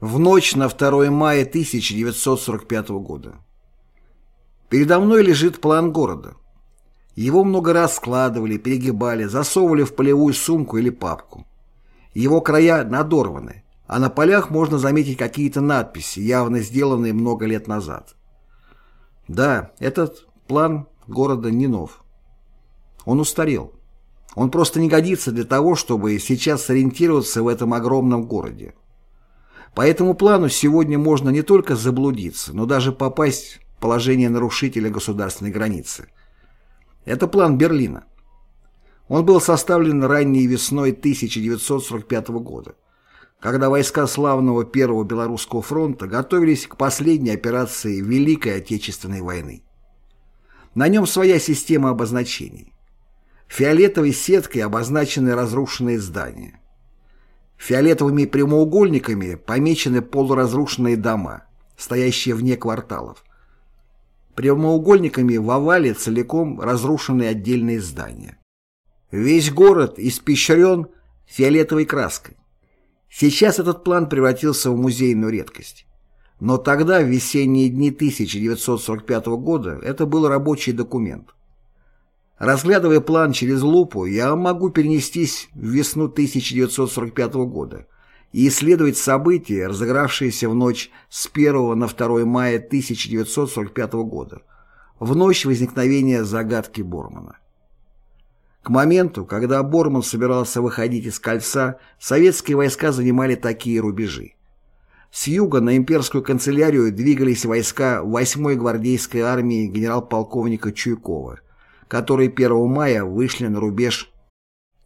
В ночь на 2 мая 1945 года. Передо мной лежит план города. Его много раз складывали, перегибали, засовывали в полевую сумку или папку. Его края надорваны, а на полях можно заметить какие-то надписи, явно сделанные много лет назад. Да, этот план города не нов. Он устарел. Он просто не годится для того, чтобы сейчас сориентироваться в этом огромном городе. По этому плану сегодня можно не только заблудиться, но даже попасть в положение нарушителя государственной границы. Это план Берлина. Он был составлен ранней весной 1945 года, когда войска славного Первого Белорусского фронта готовились к последней операции Великой Отечественной войны. На нем своя система обозначений. Фиолетовой сеткой обозначены разрушенные здания. Фиолетовыми прямоугольниками помечены полуразрушенные дома, стоящие вне кварталов. Прямоугольниками в овале целиком разрушены отдельные здания. Весь город испещрен фиолетовой краской. Сейчас этот план превратился в музейную редкость. Но тогда, в весенние дни 1945 года, это был рабочий документ. Разглядывая план через лупу, я могу перенестись в весну 1945 года и исследовать события, разыгравшиеся в ночь с 1 на 2 мая 1945 года, в ночь возникновения загадки Бормана. К моменту, когда Борман собирался выходить из кольца, советские войска занимали такие рубежи. С юга на имперскую канцелярию двигались войска 8-й гвардейской армии генерал-полковника Чуйкова – которые 1 мая вышли на рубеж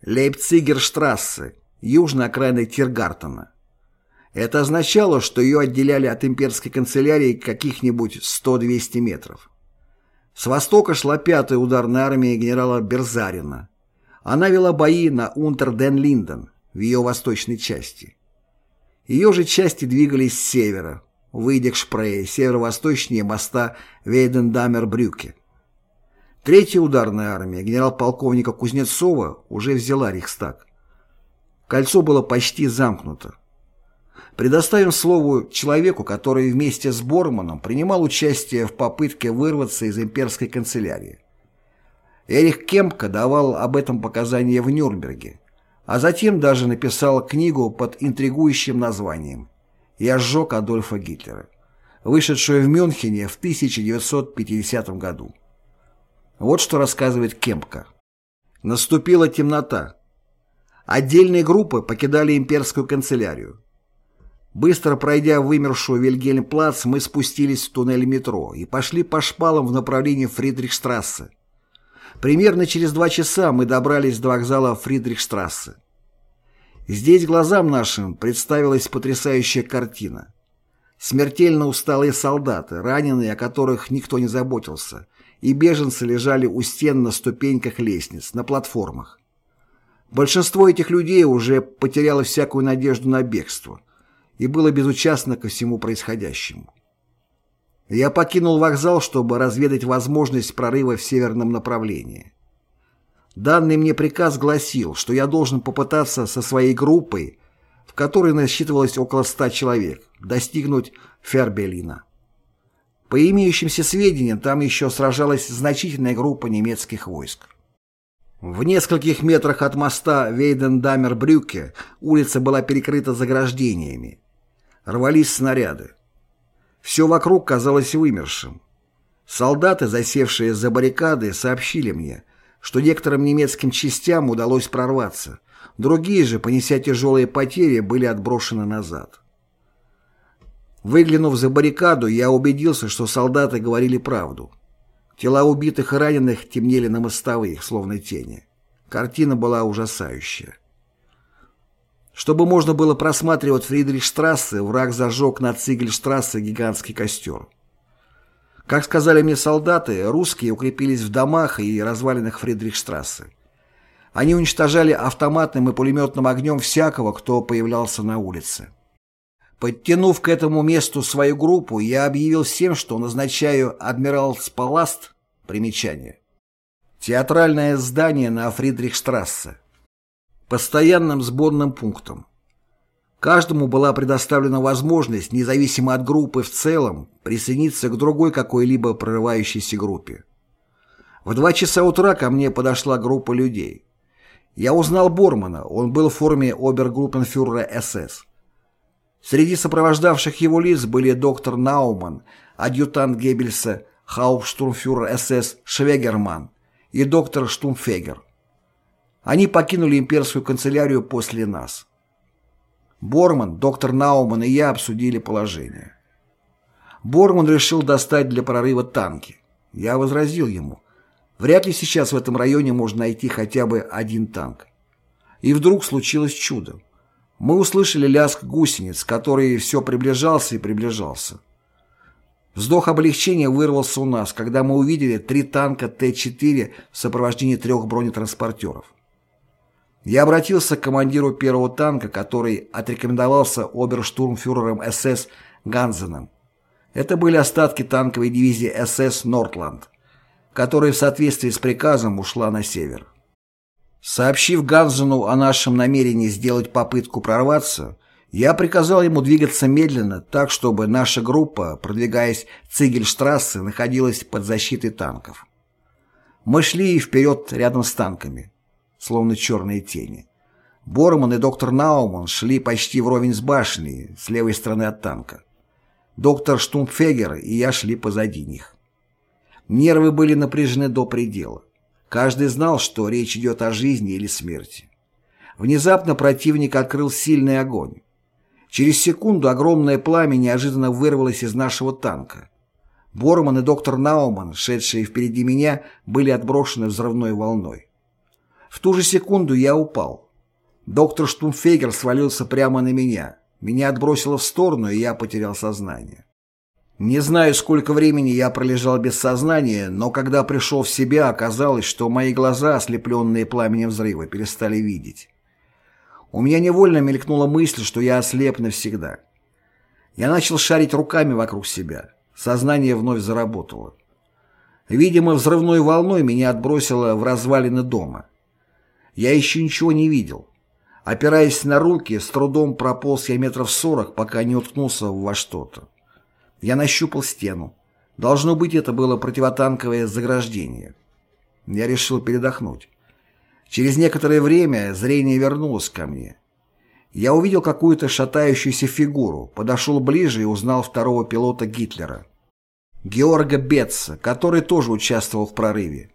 Лейпцигерштрассе, южной окраины Тиргартена. Это означало, что ее отделяли от имперской канцелярии каких-нибудь 100-200 метров. С востока шла пятая ударная армия генерала Берзарина. Она вела бои на Унтер-ден-Линден в ее восточной части. Ее же части двигались с севера, выйдя к Шпрее, северо-восточнее моста Вейдендамер-Брюке. Третья ударная армия генерал-полковника Кузнецова уже взяла Рейхстаг. Кольцо было почти замкнуто. Предоставим слову человеку, который вместе с Борманом принимал участие в попытке вырваться из имперской канцелярии. Эрих Кемпка давал об этом показания в Нюрнберге, а затем даже написал книгу под интригующим названием «Я сжег Адольфа Гитлера», вышедшую в Мюнхене в 1950 году. Вот что рассказывает Кемпка. Наступила темнота. Отдельные группы покидали имперскую канцелярию. Быстро пройдя вымершую Вильгельмплац, мы спустились в туннель метро и пошли по шпалам в направлении Фридрихштрассе. Примерно через два часа мы добрались до вокзала Фридрихштрассе. Здесь глазам нашим представилась потрясающая картина. Смертельно усталые солдаты, раненые, о которых никто не заботился, и беженцы лежали у стен на ступеньках лестниц, на платформах. Большинство этих людей уже потеряло всякую надежду на бегство и было безучастно ко всему происходящему. Я покинул вокзал, чтобы разведать возможность прорыва в северном направлении. Данный мне приказ гласил, что я должен попытаться со своей группой, в которой насчитывалось около ста человек, достигнуть Фербелина. По имеющимся сведениям, там еще сражалась значительная группа немецких войск. В нескольких метрах от моста Вейдендамер-Брюке улица была перекрыта заграждениями. Рвались снаряды. Все вокруг казалось вымершим. Солдаты, засевшие за баррикады, сообщили мне, что некоторым немецким частям удалось прорваться, другие же, понеся тяжелые потери, были отброшены назад. Выглянув за баррикаду, я убедился, что солдаты говорили правду. Тела убитых и раненых темнели на мостовых, словно тени. Картина была ужасающая. Чтобы можно было просматривать Фридрихштрассе, враг зажег на Цигельштрассе гигантский костер. Как сказали мне солдаты, русские укрепились в домах и развалинах Фридрихштрассе. Они уничтожали автоматным и пулеметным огнем всякого, кто появлялся на улице. Подтянув к этому месту свою группу, я объявил всем, что назначаю Адмиралс-Паласт, примечание, театральное здание на Фридрихштрассе, постоянным сборным пунктом. Каждому была предоставлена возможность, независимо от группы в целом, присоединиться к другой какой-либо прорывающейся группе. В два часа утра ко мне подошла группа людей. Я узнал Бормана, он был в форме обергруппенфюрера СС. Среди сопровождавших его лиц были доктор Науман, адъютант Геббельса, хауптштурмфюрер СС Швегерман и доктор Штумфегер. Они покинули имперскую канцелярию после нас. Борман, доктор Науман и я обсудили положение. Борман решил достать для прорыва танки. Я возразил ему. Вряд ли сейчас в этом районе можно найти хотя бы один танк. И вдруг случилось чудо. Мы услышали лязг гусениц, который все приближался и приближался. Вздох облегчения вырвался у нас, когда мы увидели три танка Т-4 в сопровождении трех бронетранспортеров. Я обратился к командиру первого танка, который отрекомендовался оберштурмфюрером СС Ганзеном. Это были остатки танковой дивизии СС «Нортланд», которая в соответствии с приказом ушла на север. Сообщив Ганзену о нашем намерении сделать попытку прорваться, я приказал ему двигаться медленно, так, чтобы наша группа, продвигаясь Цигельштрассе, находилась под защитой танков. Мы шли вперед рядом с танками словно черные тени. Борман и доктор Науман шли почти вровень с башней, с левой стороны от танка. Доктор Штумфегер и я шли позади них. Нервы были напряжены до предела. Каждый знал, что речь идет о жизни или смерти. Внезапно противник открыл сильный огонь. Через секунду огромное пламя неожиданно вырвалось из нашего танка. Борман и доктор Науман, шедшие впереди меня, были отброшены взрывной волной. В ту же секунду я упал. Доктор Штумфегер свалился прямо на меня. Меня отбросило в сторону, и я потерял сознание. Не знаю, сколько времени я пролежал без сознания, но когда пришел в себя, оказалось, что мои глаза, ослепленные пламенем взрыва, перестали видеть. У меня невольно мелькнула мысль, что я ослеп навсегда. Я начал шарить руками вокруг себя. Сознание вновь заработало. Видимо, взрывной волной меня отбросило в развалины дома. Я еще ничего не видел. Опираясь на руки, с трудом прополз я метров сорок, пока не уткнулся во что-то. Я нащупал стену. Должно быть, это было противотанковое заграждение. Я решил передохнуть. Через некоторое время зрение вернулось ко мне. Я увидел какую-то шатающуюся фигуру, подошел ближе и узнал второго пилота Гитлера. Георга Бетца, который тоже участвовал в прорыве.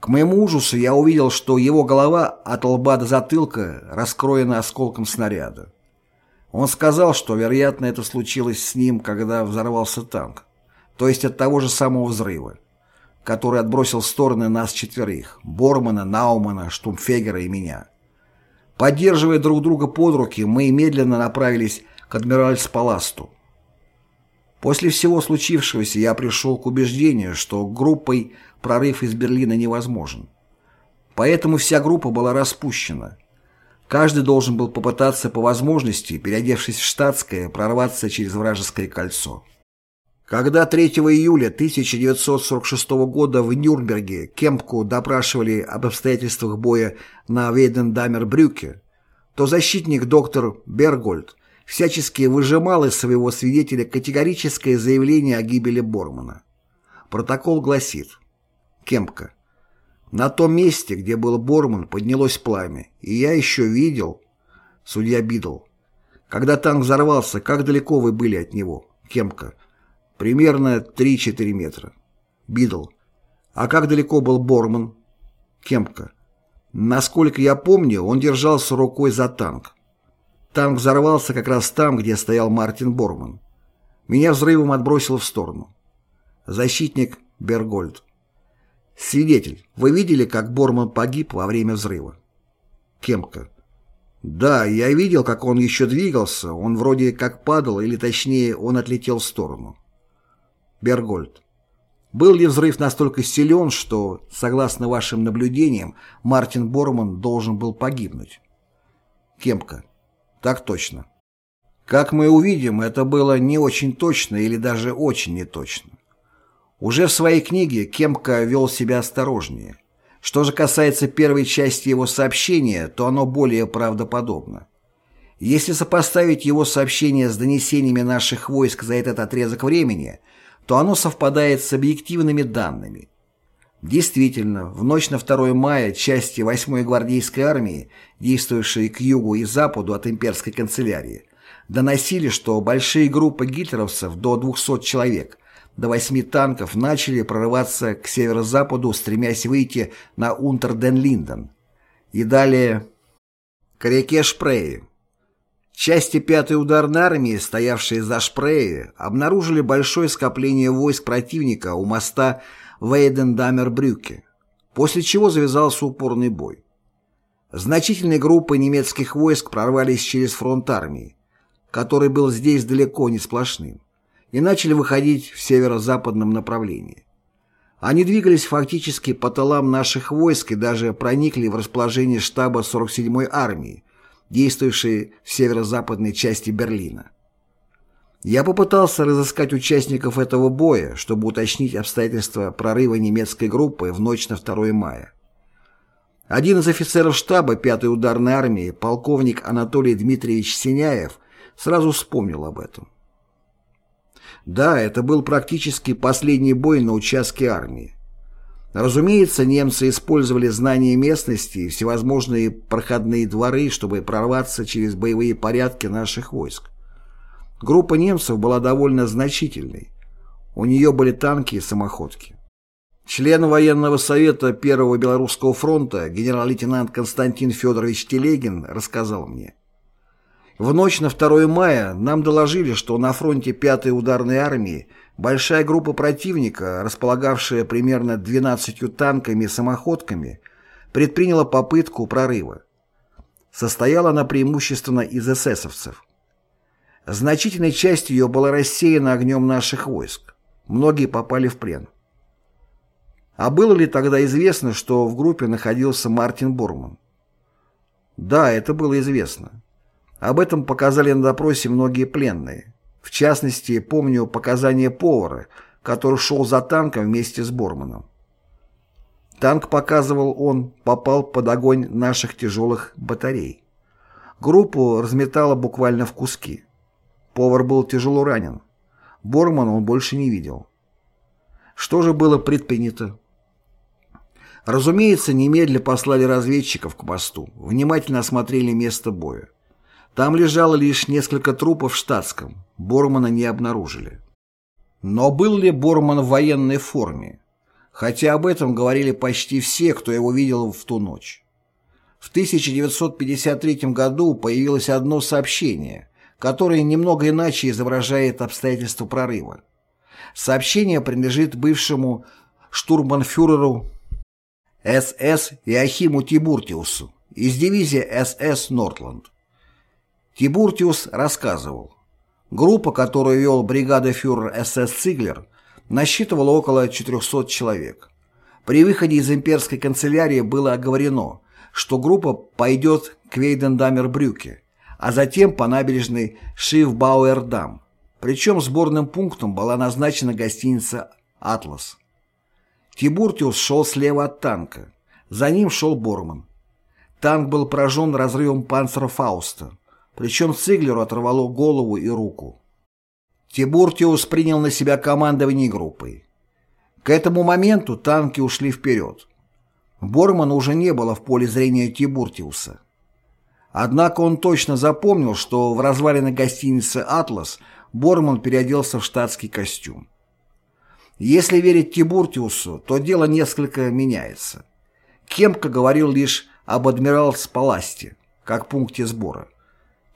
К моему ужасу я увидел, что его голова от лба до затылка раскроена осколком снаряда. Он сказал, что, вероятно, это случилось с ним, когда взорвался танк, то есть от того же самого взрыва, который отбросил в стороны нас четверых – Бормана, Наумана, Штумфегера и меня. Поддерживая друг друга под руки, мы медленно направились к Адмиральспаласту. После всего случившегося я пришел к убеждению, что группой прорыв из Берлина невозможен. Поэтому вся группа была распущена. Каждый должен был попытаться по возможности, переодевшись в штатское, прорваться через вражеское кольцо. Когда 3 июля 1946 года в Нюрнберге Кемпку допрашивали об обстоятельствах боя на Вейдендамер-Брюке, то защитник доктор Бергольд всячески выжимал из своего свидетеля категорическое заявление о гибели Бормана. Протокол гласит Кемпка. На том месте, где был Борман, поднялось пламя, и я еще видел, судья Бидл, когда танк взорвался, как далеко вы были от него, Кемпка? Примерно 3-4 метра. Бидл. А как далеко был Борман? Кемпка. Насколько я помню, он держался рукой за танк. Танк взорвался как раз там, где стоял Мартин Борман. Меня взрывом отбросило в сторону. Защитник Бергольд. Свидетель, вы видели, как Борман погиб во время взрыва? Кемка. Да, я видел, как он еще двигался, он вроде как падал, или точнее, он отлетел в сторону. Бергольд. Был ли взрыв настолько силен, что, согласно вашим наблюдениям, Мартин Борман должен был погибнуть? Кемка. Так точно. Как мы увидим, это было не очень точно или даже очень неточно. Уже в своей книге Кемка вел себя осторожнее. Что же касается первой части его сообщения, то оно более правдоподобно. Если сопоставить его сообщение с донесениями наших войск за этот отрезок времени, то оно совпадает с объективными данными. Действительно, в ночь на 2 мая части 8-й гвардейской армии, действовавшие к югу и западу от имперской канцелярии, доносили, что большие группы гитлеровцев до 200 человек, до 8 танков начали прорываться к северо-западу, стремясь выйти на Унтерден-Линден и далее к реке Шпрее. Части 5-й ударной армии, стоявшие за Шпрее, обнаружили большое скопление войск противника у моста Вейден-Дамер-Брюке, после чего завязался упорный бой. Значительные группы немецких войск прорвались через фронт армии, который был здесь далеко не сплошным, и начали выходить в северо-западном направлении. Они двигались фактически по тылам наших войск и даже проникли в расположение штаба 47-й армии, действовавшей в северо-западной части Берлина. Я попытался разыскать участников этого боя, чтобы уточнить обстоятельства прорыва немецкой группы в ночь на 2 мая. Один из офицеров штаба 5-й ударной армии, полковник Анатолий Дмитриевич Синяев, сразу вспомнил об этом. Да, это был практически последний бой на участке армии. Разумеется, немцы использовали знания местности и всевозможные проходные дворы, чтобы прорваться через боевые порядки наших войск. Группа немцев была довольно значительной. У нее были танки и самоходки. Член военного совета Первого Белорусского фронта генерал-лейтенант Константин Федорович Телегин рассказал мне. В ночь на 2 мая нам доложили, что на фронте 5-й ударной армии большая группа противника, располагавшая примерно 12 танками и самоходками, предприняла попытку прорыва. Состояла она преимущественно из эсэсовцев. Значительная часть ее была рассеяна огнем наших войск. Многие попали в плен. А было ли тогда известно, что в группе находился Мартин Борман? Да, это было известно. Об этом показали на допросе многие пленные. В частности, помню показания повара, который шел за танком вместе с Борманом. Танк, показывал он, попал под огонь наших тяжелых батарей. Группу разметало буквально в куски. Повар был тяжело ранен. Бормана он больше не видел. Что же было предпринято? Разумеется, немедля послали разведчиков к мосту, внимательно осмотрели место боя. Там лежало лишь несколько трупов в штатском, Бормана не обнаружили. Но был ли Борман в военной форме? Хотя об этом говорили почти все, кто его видел в ту ночь. В 1953 году появилось одно сообщение, который немного иначе изображает обстоятельства прорыва. Сообщение принадлежит бывшему штурманфюреру СС Иохиму Тибуртиусу из дивизии СС «Нортланд». Тибуртиус рассказывал, группа, которую вел бригада фюрер СС Циглер, насчитывала около 400 человек. При выходе из имперской канцелярии было оговорено, что группа пойдет к Вейдендамер-Брюке, а затем по набережной Шифбауэрдам. Причем сборным пунктом была назначена гостиница «Атлас». Тибуртиус шел слева от танка. За ним шел Борман. Танк был поражен разрывом панцера Фауста, причем Циглеру оторвало голову и руку. Тибуртиус принял на себя командование группой. К этому моменту танки ушли вперед. Бормана уже не было в поле зрения Тибуртиуса. Однако он точно запомнил, что в развалиной гостинице «Атлас» Борман переоделся в штатский костюм. Если верить Тибуртиусу, то дело несколько меняется. Кемка говорил лишь об адмиралс-паласте, как пункте сбора.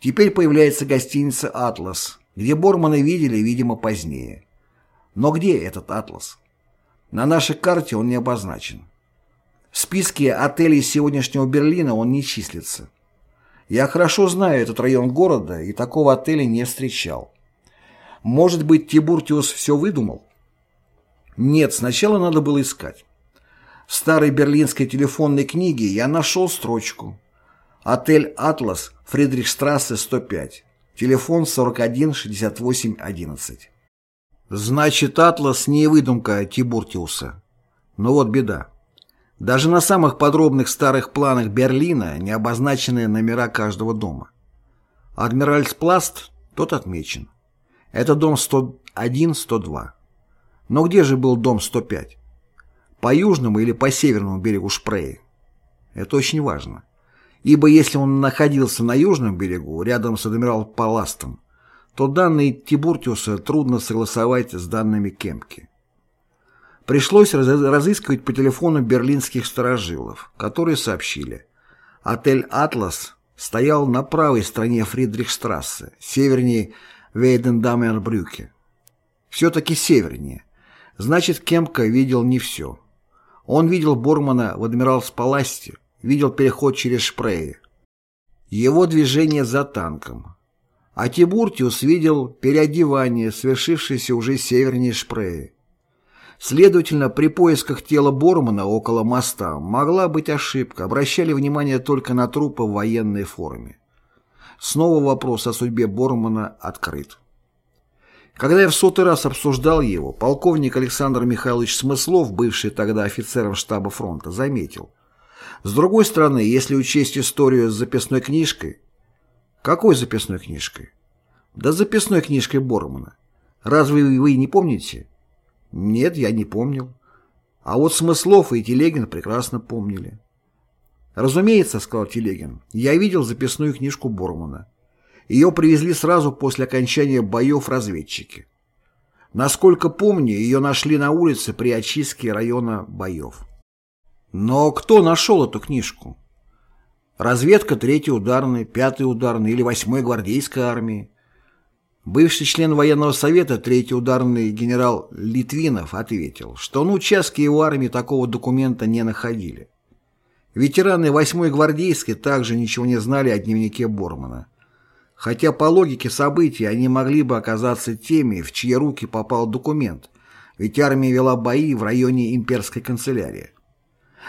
Теперь появляется гостиница «Атлас», где Бормана видели, видимо, позднее. Но где этот «Атлас»? На нашей карте он не обозначен. В списке отелей сегодняшнего Берлина он не числится. Я хорошо знаю этот район города и такого отеля не встречал. Может быть, Тибуртиус все выдумал? Нет, сначала надо было искать. В старой берлинской телефонной книге я нашел строчку. Отель «Атлас», Фридрихштрассе, 105. Телефон 41 68 11. Значит, «Атлас» не выдумка Тибуртиуса. Но вот беда. Даже на самых подробных старых планах Берлина не обозначены номера каждого дома. Адмиральспласт, тот отмечен. Это дом 101-102. Но где же был дом 105? По южному или по северному берегу Шпрее? Это очень важно. Ибо если он находился на южном берегу, рядом с адмирал Паластом, то данные Тибуртиуса трудно согласовать с данными Кемпки. Пришлось разыскивать по телефону берлинских сторожилов, которые сообщили. Отель «Атлас» стоял на правой стороне Фридрихштрассе, севернее Вейдендамербрюке. Все-таки севернее. Значит, Кемпка видел не все. Он видел Бормана в Адмиралс-Паласте, видел переход через Шпрее. Его движение за танком. А Тибуртиус видел переодевание, свершившееся уже севернее Шпрее. Следовательно, при поисках тела Бормана около моста могла быть ошибка, обращали внимание только на трупы в военной форме. Снова вопрос о судьбе Бормана открыт. Когда я в сотый раз обсуждал его, полковник Александр Михайлович Смыслов, бывший тогда офицером штаба фронта, заметил. С другой стороны, если учесть историю с записной книжкой... Какой записной книжкой? Да записной книжкой Бормана. Разве вы не помните? Нет, я не помнил. А вот Смыслов и Телегин прекрасно помнили. Разумеется, сказал Телегин, я видел записную книжку Бормана. Ее привезли сразу после окончания боев разведчики. Насколько помню, ее нашли на улице при очистке района боев. Но кто нашел эту книжку? Разведка 3-й ударной, 5-й ударной или 8-й гвардейской армии. Бывший член военного совета 3-й ударный генерал Литвинов ответил, что на участке его армии такого документа не находили. Ветераны 8-й гвардейской также ничего не знали о дневнике Бормана. Хотя по логике событий они могли бы оказаться теми, в чьи руки попал документ, ведь армия вела бои в районе имперской канцелярии.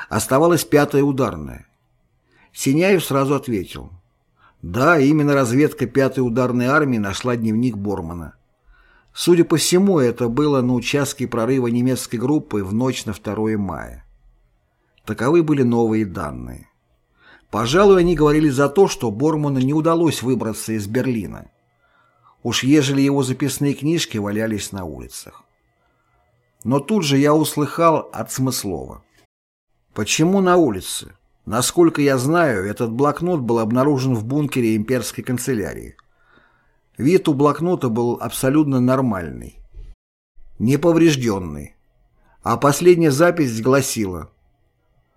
Оставалась пятая ударная. Синяев сразу ответил. Да, именно разведка пятой ударной армии нашла дневник Бормана. Судя по всему, это было на участке прорыва немецкой группы в ночь на 2 мая. Таковы были новые данные. Пожалуй, они говорили за то, что Борману не удалось выбраться из Берлина. Уж ежели его записные книжки валялись на улицах. Но тут же я услыхал от Смыслова. Почему на улице? Насколько я знаю, этот блокнот был обнаружен в бункере имперской канцелярии. Вид у блокнота был абсолютно нормальный, неповрежденный. А последняя запись гласила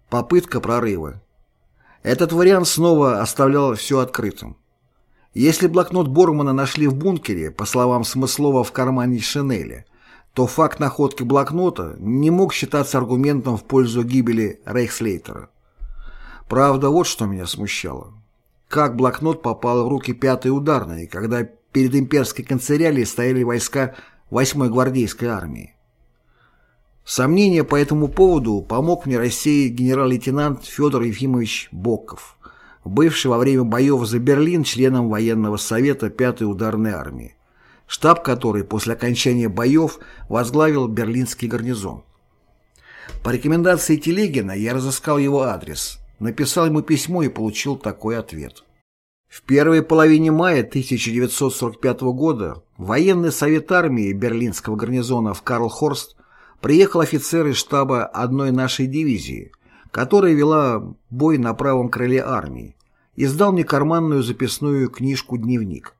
«Попытка прорыва». Этот вариант снова оставлял все открытым. Если блокнот Бормана нашли в бункере, по словам Смыслова, в кармане шинели, то факт находки блокнота не мог считаться аргументом в пользу гибели Рейхслейтера. Правда, вот что меня смущало. Как блокнот попал в руки пятой ударной, когда перед имперской канцелярией стояли войска 8-й гвардейской армии? Сомнения по этому поводу помог мне рассеять генерал-лейтенант Федор Ефимович Боков, бывший во время боев за Берлин членом военного совета 5-й ударной армии штаб которой после окончания боев возглавил берлинский гарнизон. По рекомендации Телегина я разыскал его адрес, написал ему письмо и получил такой ответ. В первой половине мая 1945 года военный совет армии берлинского гарнизона в Карлхорст приехал офицер из штаба одной нашей дивизии, которая вела бой на правом крыле армии, и сдал мне карманную записную книжку-дневник.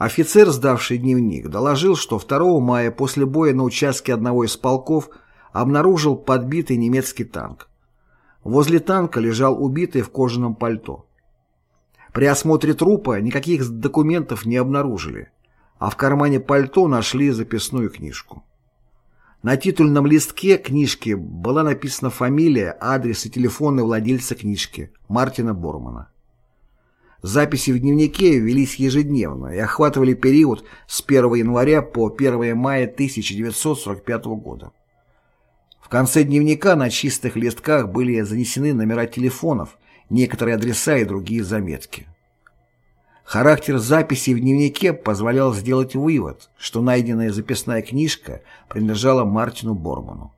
Офицер, сдавший дневник, доложил, что 2 мая после боя на участке одного из полков обнаружил подбитый немецкий танк. Возле танка лежал убитый в кожаном пальто. При осмотре трупа никаких документов не обнаружили, а в кармане пальто нашли записную книжку. На титульном листке книжки была написана фамилия, адрес и телефоны владельца книжки Мартина Бормана. Записи в дневнике велись ежедневно и охватывали период с 1 января по 1 мая 1945 года. В конце дневника на чистых листках были занесены номера телефонов, некоторые адреса и другие заметки. Характер записей в дневнике позволял сделать вывод, что найденная записная книжка принадлежала Мартину Борману.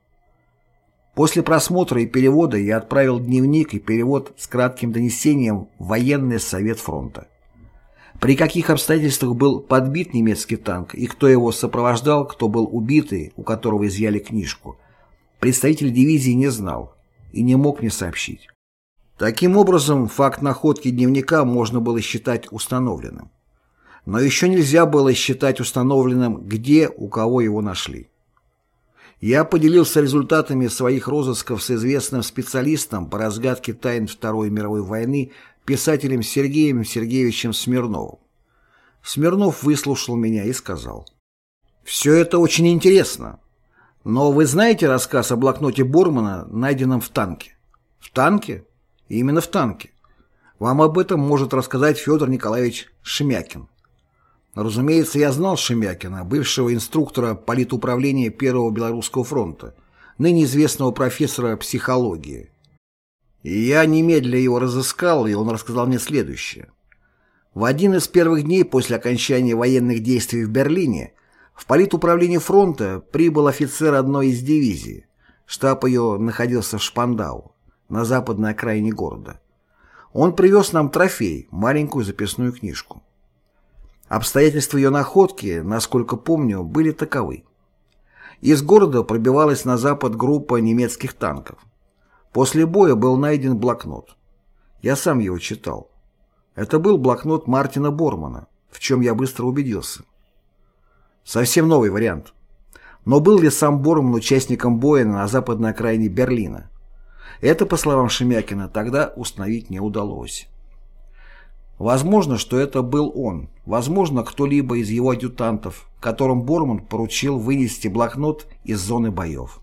После просмотра и перевода я отправил дневник и перевод с кратким донесением в военный совет фронта. при каких обстоятельствах был подбит немецкий танк и кто его сопровождал, кто был убитый, у которого изъяли книжку, представитель дивизии не знал и не мог мне сообщить. Таким образом, факт находки дневника можно было считать установленным. Но еще нельзя было считать установленным, где, у кого его нашли. Я поделился результатами своих розысков с известным специалистом по разгадке тайн Второй мировой войны писателем Сергеем Сергеевичем Смирновым. Смирнов выслушал меня и сказал, «Все это очень интересно, но вы знаете рассказ о блокноте Бормана, найденном в танке?» «В танке?» «Именно в танке. Вам об этом может рассказать Федор Николаевич Шемякин. Разумеется, я знал Шемякина, бывшего инструктора политуправления Первого Белорусского фронта, ныне известного профессора психологии. И я немедля его разыскал, и он рассказал мне следующее. В один из первых дней после окончания военных действий в Берлине в политуправление фронта прибыл офицер одной из дивизий. Штаб ее находился в Шпандау, на западной окраине города. Он привез нам трофей, маленькую записную книжку. Обстоятельства ее находки, насколько помню, были таковы. Из города пробивалась на запад группа немецких танков. После боя был найден блокнот. Я сам его читал. Это был блокнот Мартина Бормана, в чем я быстро убедился. Совсем новый вариант. Но был ли сам Борман участником боя на западной окраине Берлина? Это, по словам Шемякина, тогда установить не удалось. Возможно, что это был он, возможно, кто-либо из его адъютантов, которым Борман поручил вынести блокнот из зоны боев.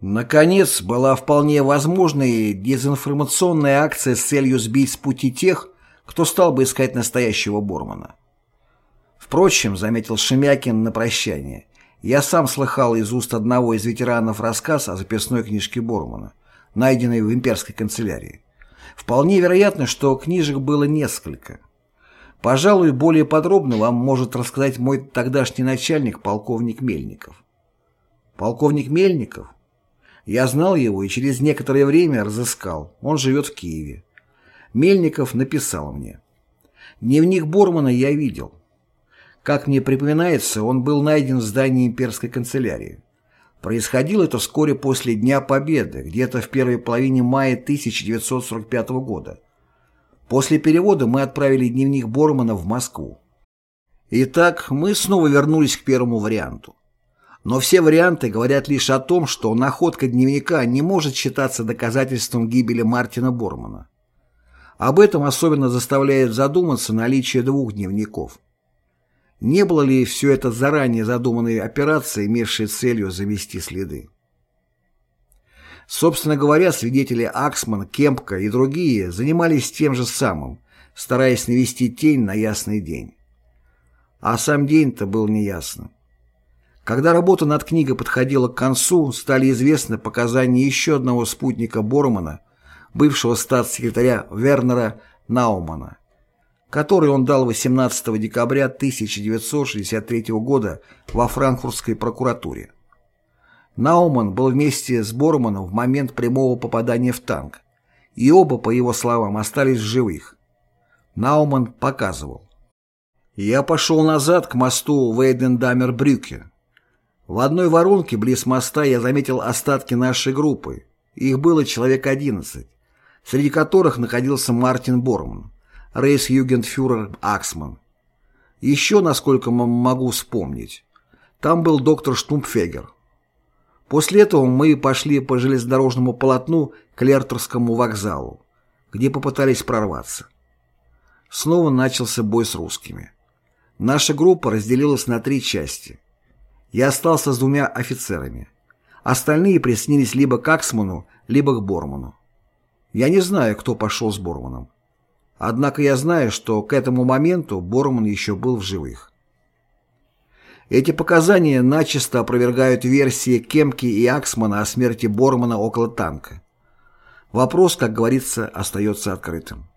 Наконец, была вполне возможной дезинформационная акция с целью сбить с пути тех, кто стал бы искать настоящего Бормана. Впрочем, заметил Шемякин на прощание, я сам слыхал из уст одного из ветеранов рассказ о записной книжке Бормана, найденной в имперской канцелярии. Вполне вероятно, что книжек было несколько. Пожалуй, более подробно вам может рассказать мой тогдашний начальник, полковник Мельников. Полковник Мельников? Я знал его и через некоторое время разыскал. Он живет в Киеве. Мельников написал мне. Дневник Бормана я видел. Как мне припоминается, он был найден в здании имперской канцелярии. Происходило это вскоре после Дня Победы, где-то в первой половине мая 1945 года. После перевода мы отправили дневник Бормана в Москву. Итак, мы снова вернулись к первому варианту. Но все варианты говорят лишь о том, что находка дневника не может считаться доказательством гибели Мартина Бормана. Об этом особенно заставляет задуматься наличие двух дневников – не было ли все это заранее задуманной операцией, имевшей целью завести следы? Собственно говоря, свидетели Аксман, Кемпка и другие занимались тем же самым, стараясь навести тень на ясный день. А сам день-то был неясным. Когда работа над книгой подходила к концу, стали известны показания еще одного спутника Бормана, бывшего статс-секретаря Вернера Наумана, который он дал 18 декабря 1963 года во франкфуртской прокуратуре. Науман был вместе с Борманом в момент прямого попадания в танк, и оба, по его словам, остались в живых. Науман показывал. Я пошел назад к мосту Вейдендамер-Брюке. В одной воронке близ моста я заметил остатки нашей группы. Их было человек 11, среди которых находился Мартин Борман рейс-югендфюрер Аксман. Еще, насколько могу вспомнить, там был доктор Штумпфегер. После этого мы пошли по железнодорожному полотну к Лертерскому вокзалу, где попытались прорваться. Снова начался бой с русскими. Наша группа разделилась на три части. Я остался с двумя офицерами. Остальные приснились либо к Аксману, либо к Борману. Я не знаю, кто пошел с Борманом. Однако я знаю, что к этому моменту Борман еще был в живых. Эти показания начисто опровергают версии Кемки и Аксмана о смерти Бормана около танка. Вопрос, как говорится, остается открытым.